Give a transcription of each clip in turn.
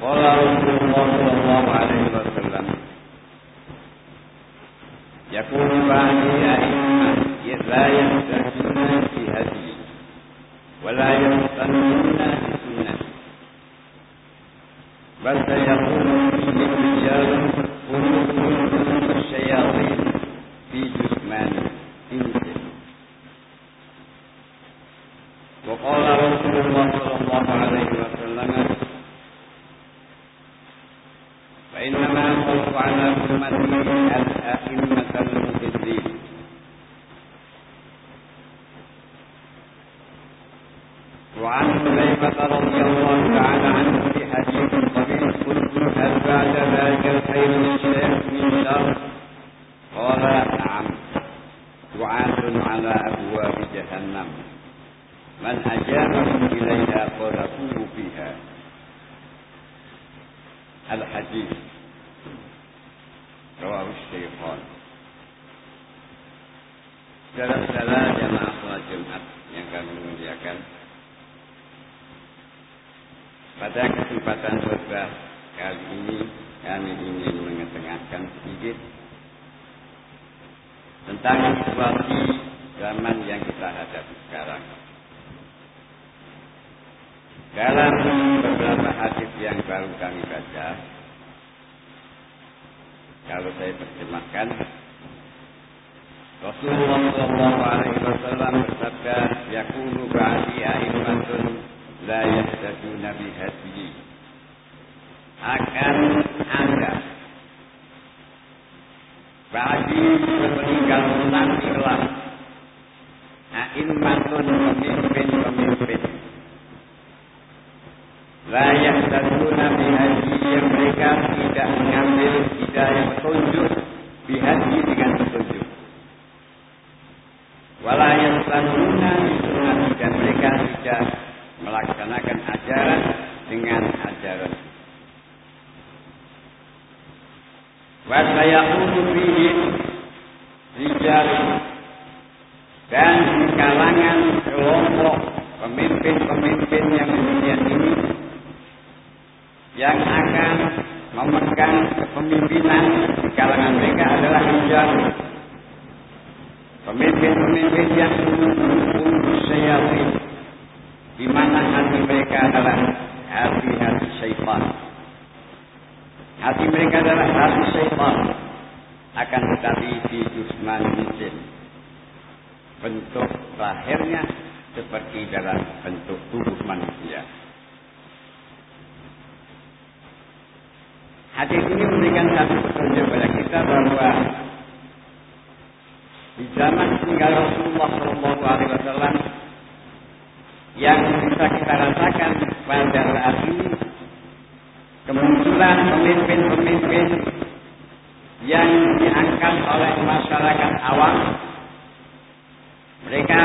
قال رسول الله صلى الله عليه وسلم يكون بعدي أئمة لا يهتدون في هدي ولا يستنون بسنتي بل سيكون فيهم رجال قلوبهم الشياطين في جثمان إنس وقال رسول الله صلى الله عليه وسلم فإنما خوف على أمتي الأئمة المضلين وعن حذيفة رضي الله تعالى عنه في حديث طويل قلت هل بعد ذلك الخير شيء من شر؟ قال نعم. دعاة على أبواب جهنم. من أجابهم إليها قذفوه فيها. الحديث. رواه الشيخان. Saudara-saudara jamaah sholat Jumat yang kami muliakan Pada kesempatan khutbah kali ini kami ingin mengetengahkan sedikit tentang situasi zaman yang kita hadapi sekarang. Dalam beberapa hadis yang baru kami baca, kalau saya terjemahkan, Rasulullah Wasallam bersabda, "Yakunu ba'di a'immatun la yahtaduna bihadiyi." Akan ada bagi sepeninggal nanti kelak a'immatun pemimpin-pemimpin layak taduna bihaji yang mereka tidak mengambil hidayah petunjuk bihaji dengan petunjuk walayat taduna bisunati dan mereka tidak melaksanakan ajaran dengan ajaran wasayakunu fihim rijal dan di kalangan kelompok pemimpin-pemimpin yang demikian ini yang akan memegang kepemimpinan di kalangan mereka adalah hijab pemimpin-pemimpin yang menunggu syaitan di mana hati mereka adalah hati-hati syaitan hati mereka adalah hati syaitan akan tetapi di jusman mesin bentuk lahirnya seperti dalam bentuk tubuh manusia. Hadis ini memberikan satu petunjuk kepada kita bahwa di zaman tinggal Rasulullah Shallallahu Alaihi Wasallam yang bisa kita rasakan pada saat ini kemunculan pemimpin-pemimpin yang diangkat oleh masyarakat awam mereka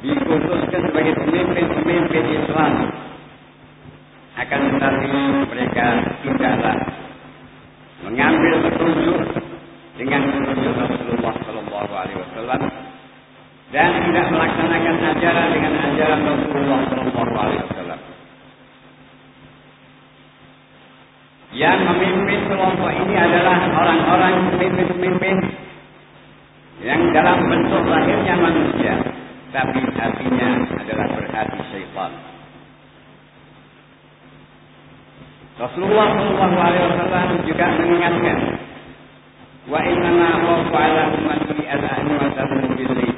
dikhususkan sebagai pemimpin-pemimpin Islam akan tetapi mereka tidaklah mengambil petunjuk dengan petunjuk Rasulullah Shallallahu Alaihi Wasallam dan tidak melaksanakan ajaran dengan ajaran Rasulullah Shallallahu Alaihi Wasallam. Yang memimpin kelompok ini adalah orang-orang pemimpin-pemimpin yang dalam bentuk lahirnya manusia, tapi hatinya adalah berhati syaitan. Rasulullah Shallallahu Alaihi Wasallam juga mengingatkan, wa inna khawfu ala ummati al-a'immatul mudillin.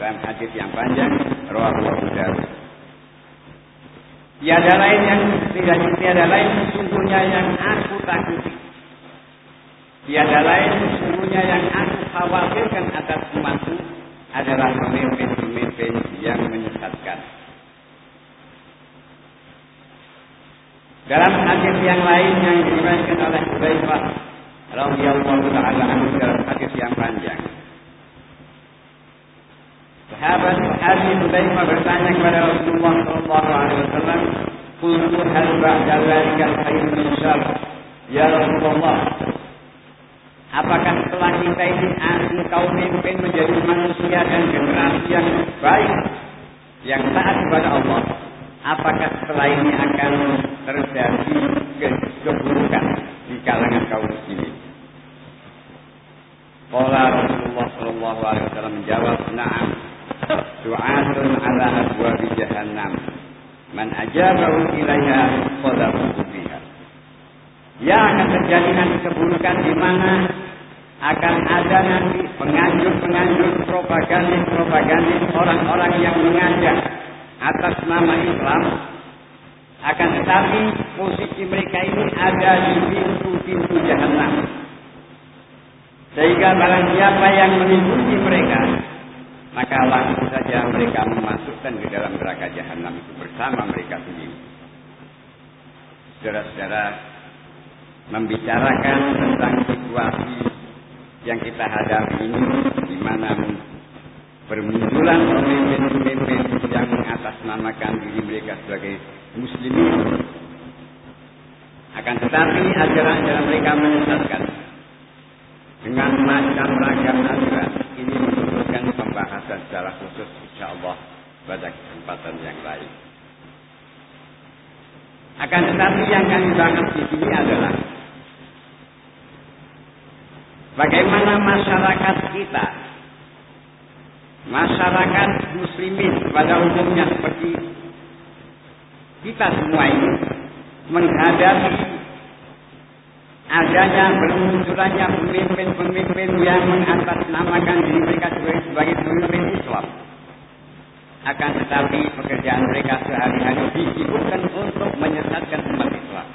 Dalam hadis yang panjang, rawahu Abu. Tiada lain yang tidak tiada lain sesungguhnya yang aku takuti. Tiada lain sesungguhnya yang aku khawatirkan atas umatku adalah pemimpin-pemimpin yang menyesatkan. Dalam hadis yang lain yang diriwayatkan oleh Hudzaifah radhiyallahu taala anhu dalam hadis yang panjang. Sahabat Ali Hudzaifah bertanya kepada Rasulullah sallallahu alaihi wasallam, Kultu hal ba'da dzalika khairun insyaallah. Ya Rasulullah, Apakah setelah kita ini engkau memimpin menjadi manusia dan generasi yang baik, yang taat kepada Allah? Apakah setelah ini akan terjadi keburukan di kalangan kaum muslimin? Qala Rasulullah sallallahu alaihi wasallam menjawab, "Na'am. Du'atun ala abwabi jahannam. Man ajabahu ilaiha qadahu biha." Ya akan terjadi nanti keburukan di mana akan ada nanti penganjur-penganjur propagandis-propagandis orang-orang yang mengajak atas nama Islam. Akan tetapi posisi mereka ini ada di pintu-pintu jahanam sehingga barang siapa yang mengikuti mereka maka langsung saja mereka memasukkan ke dalam neraka jahanam itu bersama mereka sendiri. Saudara-saudara membicarakan tentang situasi yang kita hadapi ini di mana bermunculan pemimpin-pemimpin yang mengatasnamakan diri mereka sebagai muslimin. Akan tetapi ajaran-ajaran mereka menyesatkan. Dengan macam ragam ajaran ini membutuhkan pembahasan secara khusus insya Allah pada kesempatan yang lain. Akan tetapi yang kami bahas di sini adalah Bagaimana masyarakat kita, masyarakat muslimin pada umumnya seperti kita semua ini menghadapi adanya bermunculannya pemimpin-pemimpin yang mengatasnamakan diri mereka sebagai, pemimpin Islam. Akan tetapi pekerjaan mereka sehari-hari disibukkan untuk menyesatkan umat Islam.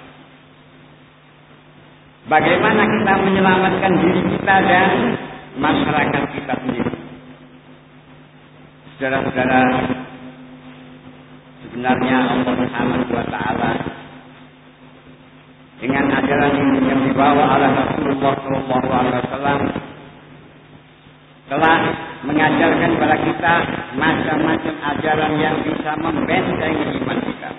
Bagaimana kita menyelamatkan diri kita dan masyarakat kita sendiri. Saudara-saudara, sebenarnya Allah Subhanahu wa taala dengan ajaran yang dibawa oleh Rasulullah Shallallahu alaihi wasallam telah mengajarkan kepada kita macam-macam ajaran yang bisa membentengi iman kita.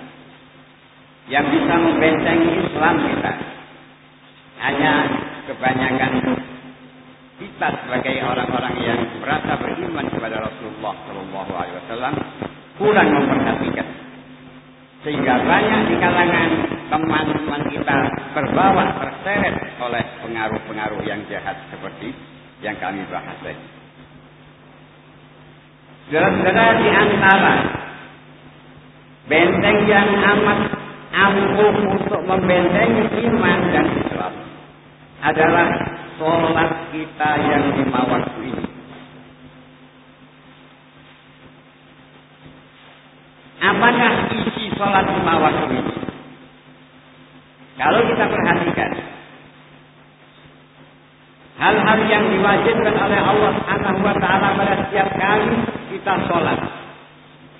Yang bisa membentengi Islam kita hanya kebanyakan kita sebagai orang-orang yang merasa beriman kepada Rasulullah Shallallahu Alaihi Wasallam kurang memperhatikan sehingga banyak di kalangan teman-teman kita terbawa terseret oleh pengaruh-pengaruh yang jahat seperti yang kami bahas tadi. Saudara-saudara di antara benteng yang amat ampuh untuk membentengi iman dan Islam adalah sholat kita yang lima waktu ini. Apakah isi sholat lima waktu ini? Kalau kita perhatikan hal-hal yang diwajibkan oleh Allah Subhanahu wa taala pada setiap kali kita sholat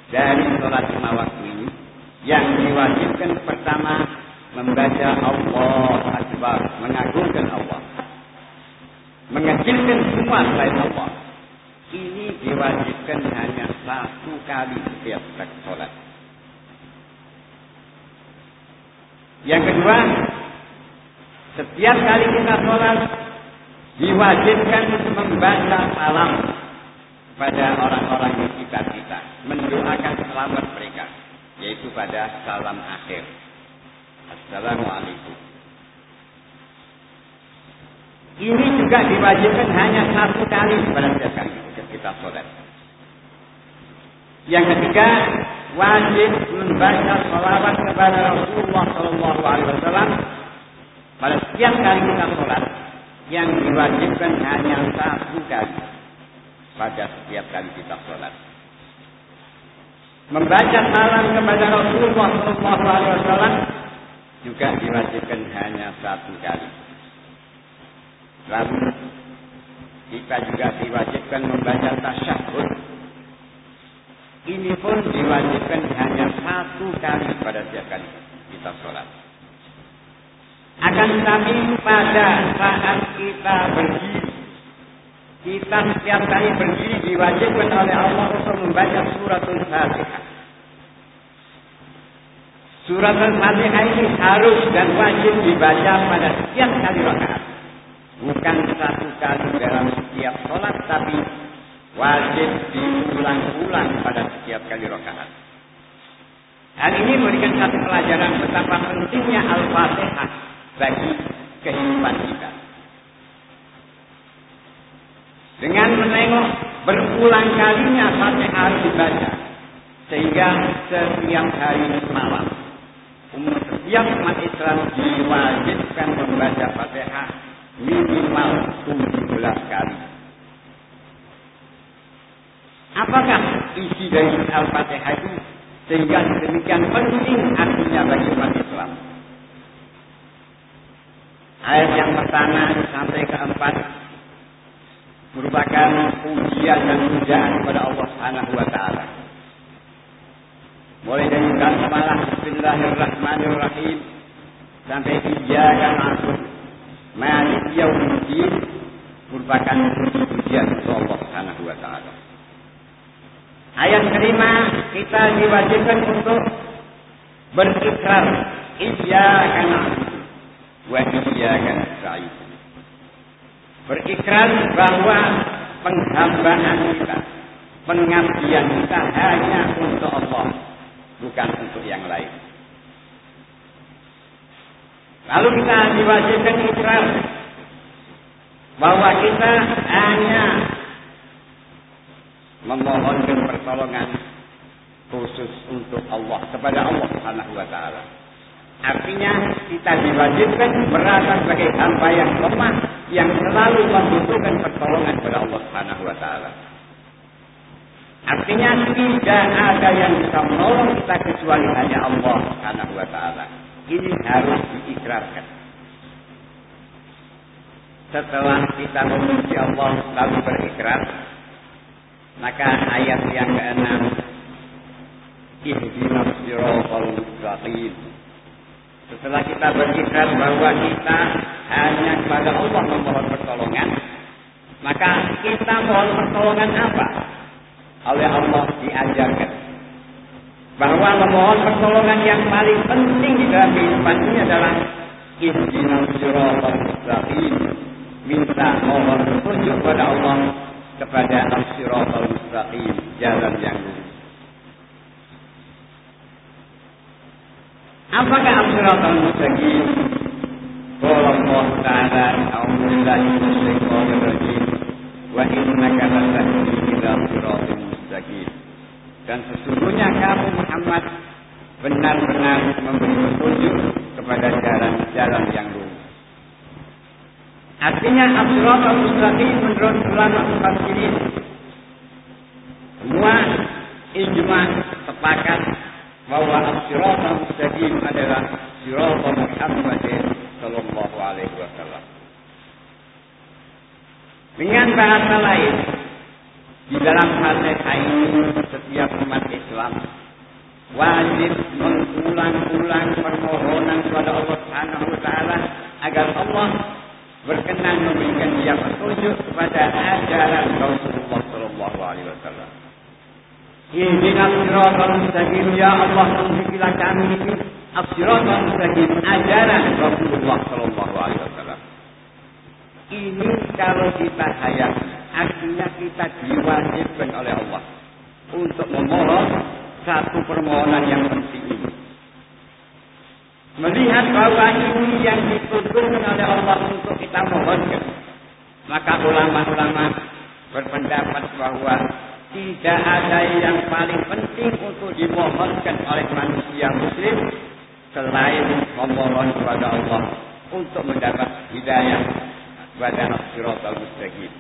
dari sholat lima waktu ini yang diwajibkan pertama membaca Allah Akbar, mengagungkan Allah. Mengecilkan semua selain Allah. Ini diwajibkan hanya satu kali setiap sholat. Yang kedua, setiap kali kita sholat, diwajibkan membaca salam pada orang-orang di sekitar kita. Mendoakan selamat mereka. Yaitu pada salam akhir. Assalamualaikum. Ini juga diwajibkan hanya satu kali pada setiap kali kita sholat. Yang ketiga, wajib membaca salawat kepada Rasulullah Shallallahu Alaihi Wasallam pada setiap kali kita sholat. Yang diwajibkan hanya satu kali pada setiap kali kita sholat. Membaca salam kepada Rasulullah Shallallahu Alaihi Wasallam juga diwajibkan hanya satu kali. Lalu kita juga diwajibkan membaca tasyahud. Ini pun diwajibkan hanya satu kali pada setiap kali kita sholat. Akan tetapi pada saat kita berdiri, kita setiap kali berdiri diwajibkan oleh Allah untuk membaca suratul Fatihah. Surat Al-Fatihah ini harus dan wajib dibaca pada setiap kali rakaat. Bukan satu kali dalam setiap sholat, tapi wajib diulang-ulang pada setiap kali rakaat. Hal ini memberikan satu pelajaran betapa pentingnya Al-Fatihah bagi kehidupan kita. Dengan menengok berulang kalinya Fatihah harus dibaca. Sehingga setiap hari malam umat setiap umat Islam diwajibkan membaca Fatihah minimal 17 kali. Apakah isi dari Al-Fatihah itu sehingga demikian penting artinya bagi umat Islam? Ayat yang pertama sampai keempat merupakan ujian dan ujian kepada Allah Subhanahu wa taala. Mulai dari basmalah Bismillahirrahmanirrahim sampai iyyaka na'budu merupakan ujian Allah Subhanahu wa taala. Ayat kelima kita diwajibkan untuk berikrar iyyaka na'budu wa iyyaka nasta'in berikrar bahwa penghambaan kita, pengabdian kita hanya untuk Allah, bukan untuk yang lain. Lalu kita diwajibkan ikrar bahwa kita hanya memohonkan pertolongan khusus untuk Allah kepada Allah Subhanahu wa taala. Artinya kita diwajibkan merasa sebagai hamba yang lemah yang selalu membutuhkan pertolongan kepada Allah Subhanahu wa taala. Artinya tidak ada yang bisa menolong kita kecuali hanya Allah Subhanahu wa taala. Ini harus diikrarkan. Setelah kita memuji Allah lalu berikrar, maka ayat yang keenam Ihdinas siratal mustaqim setelah kita berikrar bahwa kita hanya kepada Allah memohon pertolongan, maka kita mohon pertolongan apa? Oleh Allah diajarkan bahwa memohon pertolongan yang paling penting di dalam kehidupan ini adalah ihdinas siratal mustaqim. Minta mohon petunjuk kepada Allah kepada as-siratal mustaqim, jalan yang lurus. Apakah as-siratal mustaqim? Allah Ta'ala, "A'udzu billahi minasyaitonir rajim. Wa innaka latahdi ila siratal mustaqim." Dan sesungguhnya kamu Muhammad benar-benar memberi petunjuk kepada jalan-jalan yang lurus. Artinya as-siratal mustaqim menurut ulama mufassirin semua ijma sepakat bahwa as-siratal mustaqim adalah siratal Muhammad sallallahu alaihi wasallam. Dengan bahasa lain, di dalam Fatihah ini setiap umat Islam wajib mengulang-ulang permohonan kepada Allah Subhanahu wa taala agar Allah berkenan memberikan dia petunjuk kepada ajaran Rasulullah sallallahu alaihi wasallam. Ihdinas siratal mustaqim ya Allah tunjukilah kami as-siratal mustaqim ajaran Rasulullah sallallahu alaihi wasallam. Ini kalau kita hayati artinya kita diwajibkan oleh Allah untuk memohon satu permohonan yang penting. Melihat bahwa ini yang dituntunkan oleh Allah untuk kita mohonkan. Maka ulama-ulama berpendapat bahwa tidak ada yang paling penting untuk dimohonkan oleh manusia muslim selain memohon kepada Allah untuk mendapat hidayah kepada as-siratal mustaqim.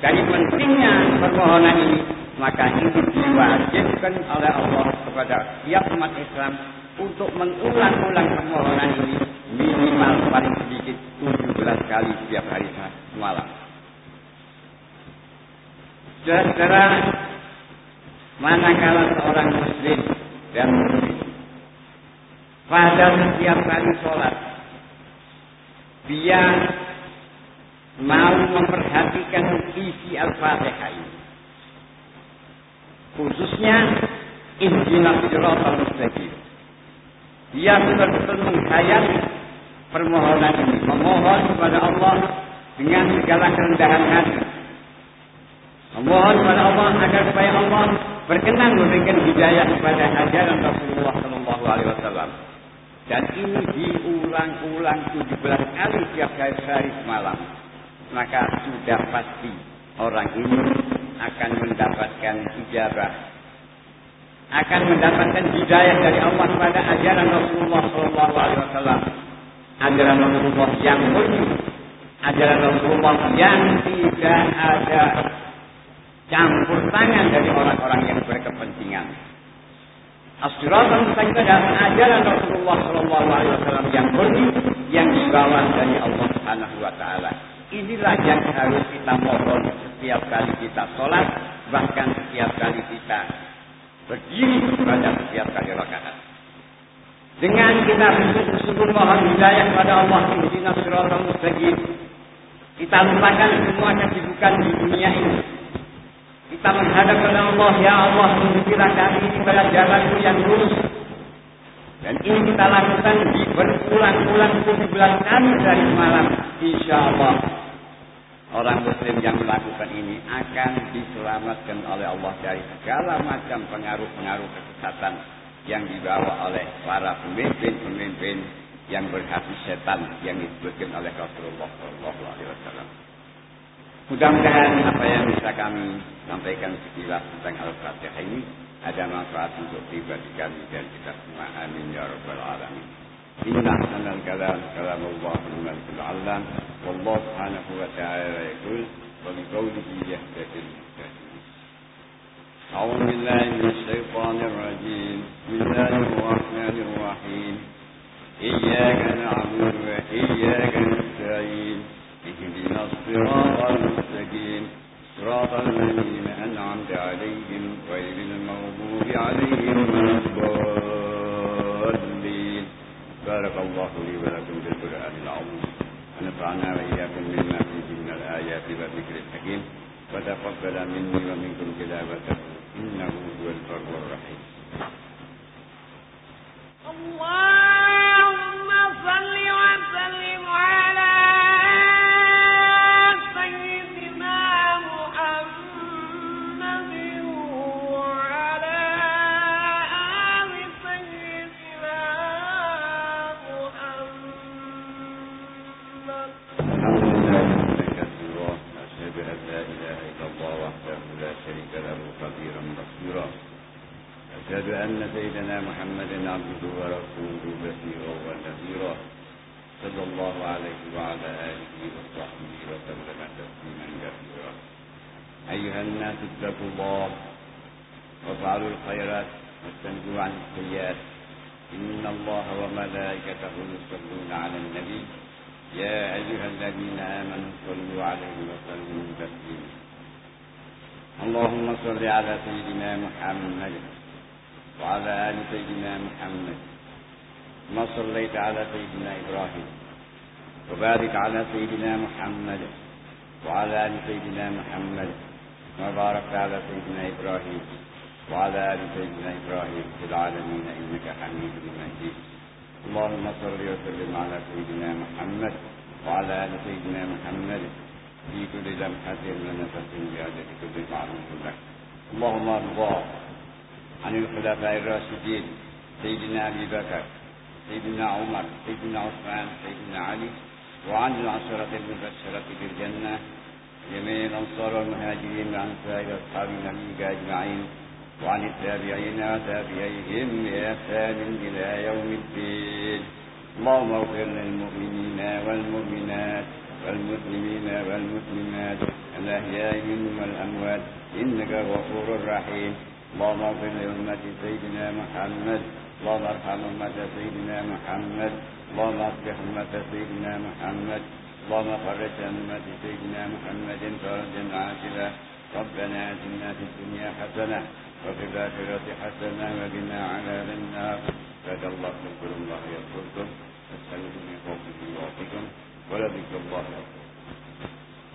Dari pentingnya permohonan ini, maka ini diwajibkan oleh Allah kepada setiap umat Islam untuk mengulang-ulang permohonan ini minimal paling sedikit 17 kali setiap hari semalam. Saudara, manakala seorang muslim dan muslim pada setiap kali sholat dia mau memperhatikan isi Al-Fatihah ini. Khususnya Ihdinas Siratal Mustaqim. dia betul-betul menghayati permohonan ini, memohon kepada Allah dengan segala kerendahan hati. Memohon kepada Allah agar supaya Allah berkenan memberikan hidayah kepada ajaran Rasulullah Shallallahu Alaihi Wasallam. Dan ini diulang-ulang 17 kali tiap hari sehari semalam. Maka sudah pasti orang ini akan mendapatkan ijabah. Akan mendapatkan hidayah dari Allah kepada ajaran Rasulullah Shallallahu Alaihi Wasallam. Ajaran Rasulullah yang murni. Ajaran Rasulullah yang tidak ada campur tangan dari orang-orang yang berkepentingan. As-siratal mustaqim adalah ajaran Rasulullah Shallallahu Alaihi Wasallam yang murni yang dibawa dari Allah Subhanahu Wa Taala. Inilah yang harus kita mohon setiap kali kita sholat, bahkan setiap kali kita berdiri pada setiap kali rakaat. Dengan kita bersungguh mohon hidayah kepada Allah Subhanahu siratal mustaqim, kita lupakan semua kesibukan di dunia ini kita menghadap kepada Allah, Ya Allah, tunjukilah kami pada jalanku yang lurus. Dan ini kita lakukan di berulang-ulang 17 kali dari malam. Insya Allah. Orang muslim yang melakukan ini akan diselamatkan oleh Allah dari segala macam pengaruh-pengaruh kesesatan yang dibawa oleh para pemimpin-pemimpin yang berhati setan yang disebutkan oleh Rasulullah SAW. Mudah-mudahan apa yang bisa kami sampaikan sekilas tentang Al-Fatihah ini ada manfaat untuk pribadi kami dan kita semua. Amin ya rabbal alamin. إن أحسن الكلام كلام الله الملك العلام والله سبحانه وتعالى يقول وبقوله يهتدي المهتدين أعوذ بالله من الشيطان الرجيم. بسم الله الرحمن الرحيم. إياك نعبد وإياك نستعين. اهدنا الصراط المستقيم. صراط الذين أنعمت عليهم غير المغضوب عليهم ولا الله لي ولكم بالقرآن العظيم. ونفعنا وإياكم مما فيه من الآيات والذكر الحكيم. وتقبل مني ومنكم كتابته أن سيدنا محمدا عبده ورسوله بشيرا ونذيرا صلى الله عليه وعلى آله وصحبه وسلم تسليما كثيرا. أيها الناس اتقوا الله وافعلوا الخيرات واستنجوا عن السيئات. إن الله وملائكته يصلون على النبي. يا أيها الذين آمنوا صلوا عليه وسلموا تسليما. اللهم صل على سيدنا محمد وعلى آل سيدنا محمد ما صليت على سيدنا إبراهيم وبارك على سيدنا محمد وعلى آل سيدنا محمد وبارك على سيدنا إبراهيم وعلى آل سيدنا إبراهيم في العالمين إنك حميد مجيد. اللهم صل وسلم على سيدنا محمد وعلى آل سيدنا محمد في كل لمحة ونفس بعدد كل معلوم لك. اللهم ارضى عن الخلفاء الراشدين سيدنا أبي بكر سيدنا عمر سيدنا عثمان سيدنا علي وعن العشرة المبشرة بالجنة جميع الأنصار والمهاجرين وعن سائر أصحاب النبي أجمعين وعن التابعين وتابعيهم بإحسان إلى يوم الدين. اللهم اغفر للمؤمنين والمؤمنات والمسلمين والمسلمات الأحياء منهم والأموات إنك غفور رحيم. اللهم اغفر لأمة سيدنا محمد. اللهم ارحم أمة سيدنا محمد. اللهم اصلح أمة سيدنا محمد. اللهم فرج أمة سيدنا محمد فرجا عاجلا. ربنا آتنا في الدنيا حسنة وفي الآخرة حسنة وقنا عذاب النار. فاد الله اذكروا الله يذكركم واسألوه من فضله يعطيكم ولذكر الله أكبر